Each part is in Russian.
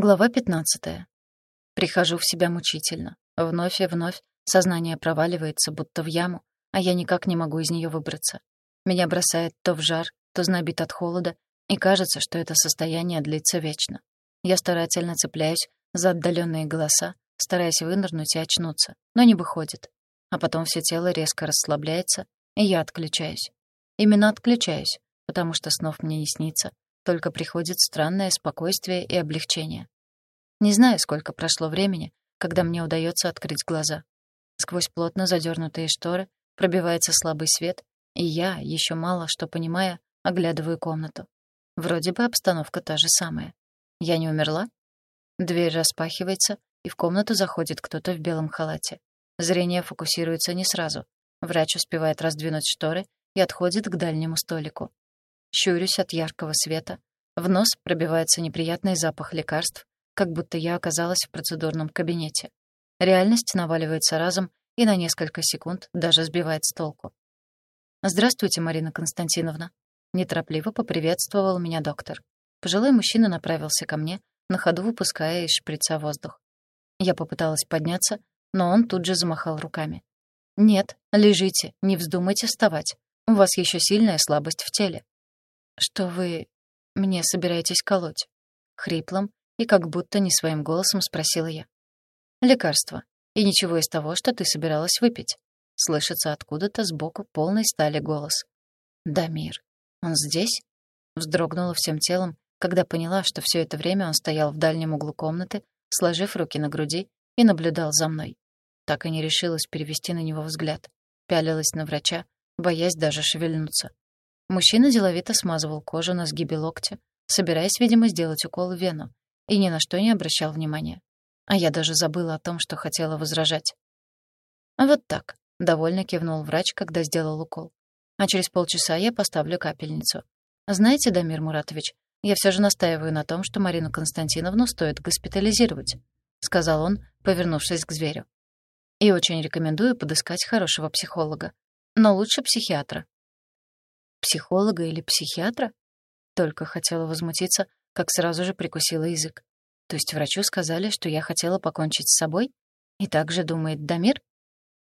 Глава 15. Прихожу в себя мучительно. Вновь и вновь сознание проваливается, будто в яму, а я никак не могу из нее выбраться. Меня бросает то в жар, то знобит от холода, и кажется, что это состояние длится вечно. Я старательно цепляюсь за отдаленные голоса, стараясь вынырнуть и очнуться, но не выходит. А потом все тело резко расслабляется, и я отключаюсь. Именно отключаюсь, потому что снов мне не снится, только приходит странное спокойствие и облегчение. Не знаю, сколько прошло времени, когда мне удается открыть глаза. Сквозь плотно задернутые шторы пробивается слабый свет, и я, еще мало что понимая, оглядываю комнату. Вроде бы обстановка та же самая. Я не умерла? Дверь распахивается, и в комнату заходит кто-то в белом халате. Зрение фокусируется не сразу. Врач успевает раздвинуть шторы и отходит к дальнему столику. Щурюсь от яркого света. В нос пробивается неприятный запах лекарств, как будто я оказалась в процедурном кабинете. Реальность наваливается разом и на несколько секунд даже сбивает с толку. «Здравствуйте, Марина Константиновна». Неторопливо поприветствовал меня доктор. Пожилой мужчина направился ко мне, на ходу выпуская из шприца воздух. Я попыталась подняться, но он тут же замахал руками. «Нет, лежите, не вздумайте вставать. У вас еще сильная слабость в теле. «Что вы мне собираетесь колоть?» Хриплым и как будто не своим голосом спросила я. «Лекарство. И ничего из того, что ты собиралась выпить». Слышится откуда-то сбоку полный стали голос. «Дамир, он здесь?» Вздрогнула всем телом, когда поняла, что все это время он стоял в дальнем углу комнаты, сложив руки на груди, и наблюдал за мной. Так и не решилась перевести на него взгляд. Пялилась на врача, боясь даже шевельнуться. Мужчина деловито смазывал кожу на сгибе локтя, собираясь, видимо, сделать укол в вену, и ни на что не обращал внимания. А я даже забыла о том, что хотела возражать. «Вот так», — довольно кивнул врач, когда сделал укол. «А через полчаса я поставлю капельницу. Знаете, Дамир Муратович, я все же настаиваю на том, что Марину Константиновну стоит госпитализировать», — сказал он, повернувшись к зверю. «И очень рекомендую подыскать хорошего психолога. Но лучше психиатра, Психолога или психиатра? Только хотела возмутиться, как сразу же прикусила язык. То есть врачу сказали, что я хотела покончить с собой? И так же думает Дамир?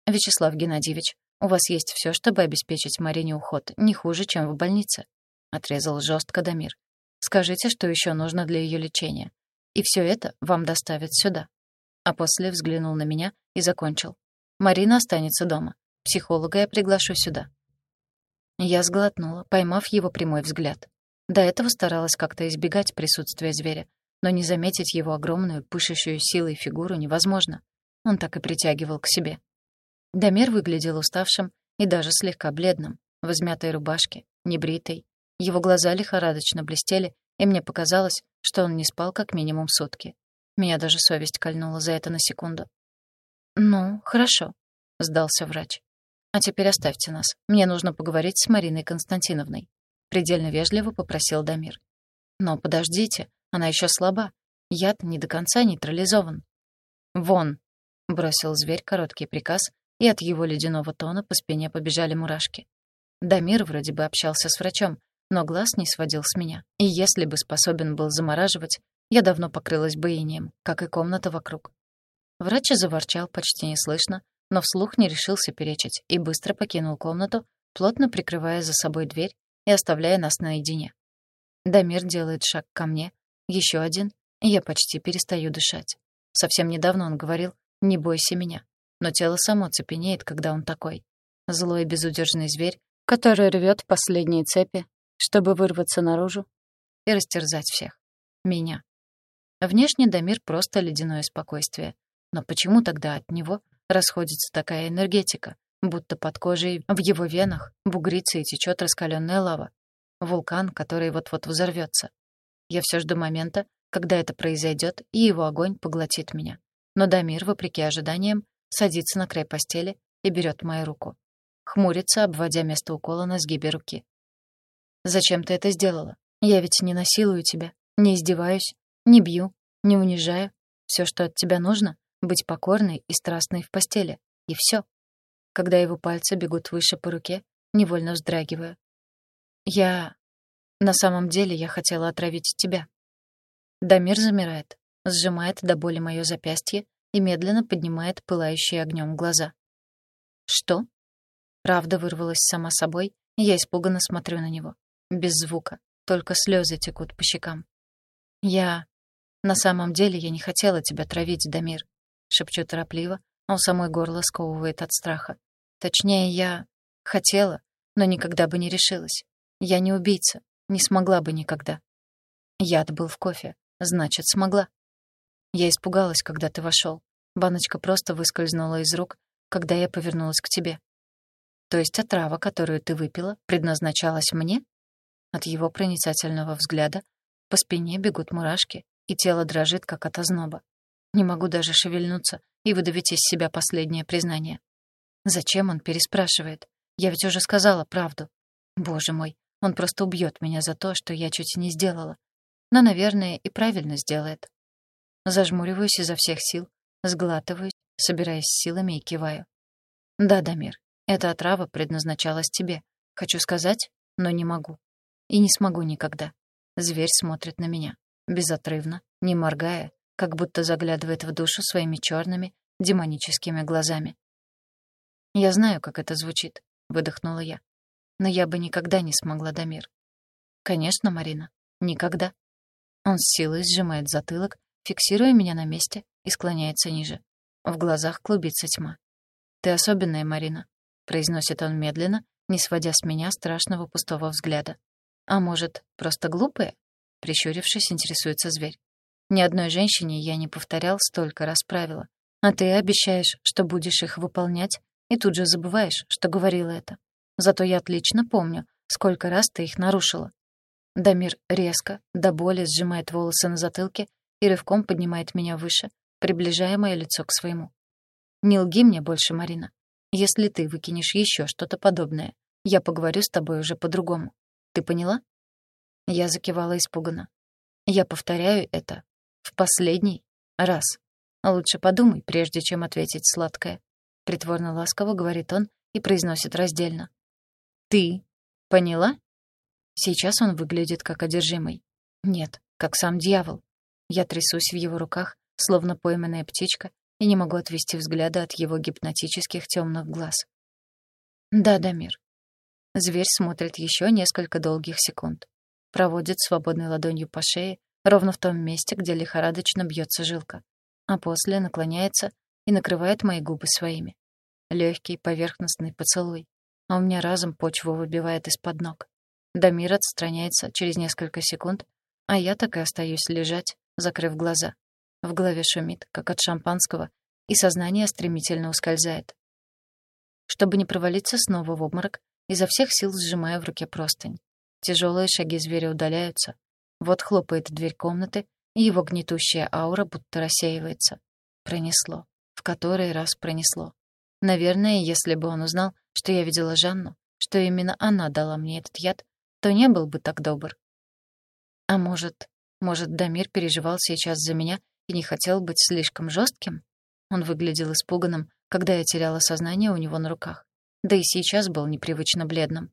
Вячеслав Геннадьевич, у вас есть все, чтобы обеспечить Марине уход, не хуже, чем в больнице. Отрезал жестко Дамир. Скажите, что еще нужно для ее лечения. И все это вам доставят сюда. А после взглянул на меня и закончил. Марина останется дома. Психолога я приглашу сюда. Я сглотнула, поймав его прямой взгляд. До этого старалась как-то избегать присутствия зверя, но не заметить его огромную, пышущую силой фигуру невозможно. Он так и притягивал к себе. Дамир выглядел уставшим и даже слегка бледным, в измятой рубашке, небритой. Его глаза лихорадочно блестели, и мне показалось, что он не спал как минимум сутки. Меня даже совесть кольнула за это на секунду. «Ну, хорошо», — сдался врач. «А теперь оставьте нас. Мне нужно поговорить с Мариной Константиновной», — предельно вежливо попросил Дамир. «Но подождите, она еще слаба. Яд не до конца нейтрализован». «Вон!» — бросил зверь короткий приказ, и от его ледяного тона по спине побежали мурашки. Дамир вроде бы общался с врачом, но глаз не сводил с меня. И если бы способен был замораживать, я давно покрылась бы инеем, как и комната вокруг. Врач заворчал почти неслышно, но вслух не решился перечить и быстро покинул комнату, плотно прикрывая за собой дверь и оставляя нас наедине. Дамир делает шаг ко мне, еще один, и я почти перестаю дышать. Совсем недавно он говорил «не бойся меня», но тело само цепенеет, когда он такой. Злой безудержный зверь, который рвет последние цепи, чтобы вырваться наружу и растерзать всех. Меня. Внешне Дамир просто ледяное спокойствие. Но почему тогда от него расходится такая энергетика, будто под кожей в его венах бугрится и течет раскаленная лава. Вулкан, который вот-вот взорвется. Я все жду момента, когда это произойдет, и его огонь поглотит меня. Но Дамир, вопреки ожиданиям, садится на край постели и берет мою руку. Хмурится, обводя место укола на сгибе руки. «Зачем ты это сделала? Я ведь не насилую тебя, не издеваюсь, не бью, не унижаю. Все, что от тебя нужно, быть покорной и страстной в постели. И все. Когда его пальцы бегут выше по руке, невольно вздрагиваю. Я... На самом деле я хотела отравить тебя. Дамир замирает. сжимает до боли моё запястье и медленно поднимает пылающие огнём глаза. «Что?» Правда вырвалась сама собой, и я испуганно смотрю на него. Без звука, только слёзы текут по щекам. «Я... На самом деле я не хотела тебя травить, Дамир», — шепчу торопливо, а у самой горло сковывает от страха. Точнее, я... хотела, но никогда бы не решилась. Я не убийца, не смогла бы никогда. Яд был в кофе, значит, смогла. Я испугалась, когда ты вошел. Баночка просто выскользнула из рук, когда я повернулась к тебе. То есть отрава, которую ты выпила, предназначалась мне? От его проницательного взгляда по спине бегут мурашки, и тело дрожит, как от озноба. Не могу даже шевельнуться и выдавить из себя последнее признание. Зачем он переспрашивает? Я ведь уже сказала правду. Боже мой, он просто убьет меня за то, что я чуть не сделала. Но, наверное, и правильно сделает. Зажмуриваюсь изо всех сил, сглатываюсь, собираясь силами и киваю. Да, Дамир, эта отрава предназначалась тебе. Хочу сказать, но не могу. И не смогу никогда. Зверь смотрит на меня, безотрывно, не моргая, как будто заглядывает в душу своими черными, демоническими глазами. «Я знаю, как это звучит», — выдохнула я. «Но я бы никогда не смогла, Дамир». «Конечно, Марина, никогда». Он с силой сжимает затылок, фиксируя меня на месте и склоняется ниже. В глазах клубится тьма. «Ты особенная, Марина», — произносит он медленно, не сводя с меня страшного пустого взгляда. «А может, просто глупая?» — прищурившись, интересуется зверь. «Ни одной женщине я не повторял столько раз правила, а ты обещаешь, что будешь их выполнять и тут же забываешь, что говорила это. Зато я отлично помню, сколько раз ты их нарушила. Дамир резко, до боли сжимает волосы на затылке и рывком поднимает меня выше, приближая мое лицо к своему. «Не лги мне больше, Марина. Если ты выкинешь еще что-то подобное, я поговорю с тобой уже по-другому. Ты поняла?» Я закивала испуганно. «Я повторяю это в последний раз. Лучше подумай, прежде чем ответить сладкое. Притворно ласково говорит он и произносит раздельно. «Ты поняла?» Сейчас он выглядит как одержимый. Нет, как сам дьявол. Я трясусь в его руках, словно пойманная птичка, и не могу отвести взгляда от его гипнотических темных глаз. «Да, Дамир». Зверь смотрит еще несколько долгих секунд. Проводит свободной ладонью по шее, ровно в том месте, где лихорадочно бьется жилка. А после наклоняется и накрывает мои губы своими. Легкий поверхностный поцелуй, а у меня разом почву выбивает из-под ног. Дамир отстраняется через несколько секунд, а я так и остаюсь лежать, закрыв глаза. В голове шумит, как от шампанского, и сознание стремительно ускользает. Чтобы не провалиться снова в обморок, изо всех сил сжимая в руке простынь. Тяжелые шаги зверя удаляются. Вот хлопает дверь комнаты, и его гнетущая аура будто рассеивается. Пронесло в который раз пронесло. Наверное, если бы он узнал, что я видела Жанну, что именно она дала мне этот яд, то не был бы так добр. А может, может, Дамир переживал сейчас за меня и не хотел быть слишком жестким? Он выглядел испуганным, когда я теряла сознание у него на руках. Да и сейчас был непривычно бледным.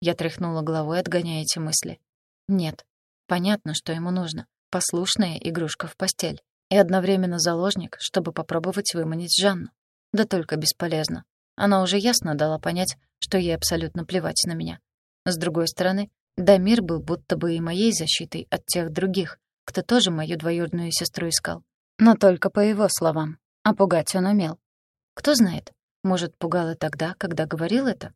Я тряхнула головой, отгоняя эти мысли. Нет, понятно, что ему нужно. Послушная игрушка в постель и одновременно заложник, чтобы попробовать выманить Жанну. Да только бесполезно. Она уже ясно дала понять, что ей абсолютно плевать на меня. С другой стороны, Дамир был будто бы и моей защитой от тех других, кто тоже мою двоюродную сестру искал. Но только по его словам. А пугать он умел. Кто знает, может, пугал и тогда, когда говорил это?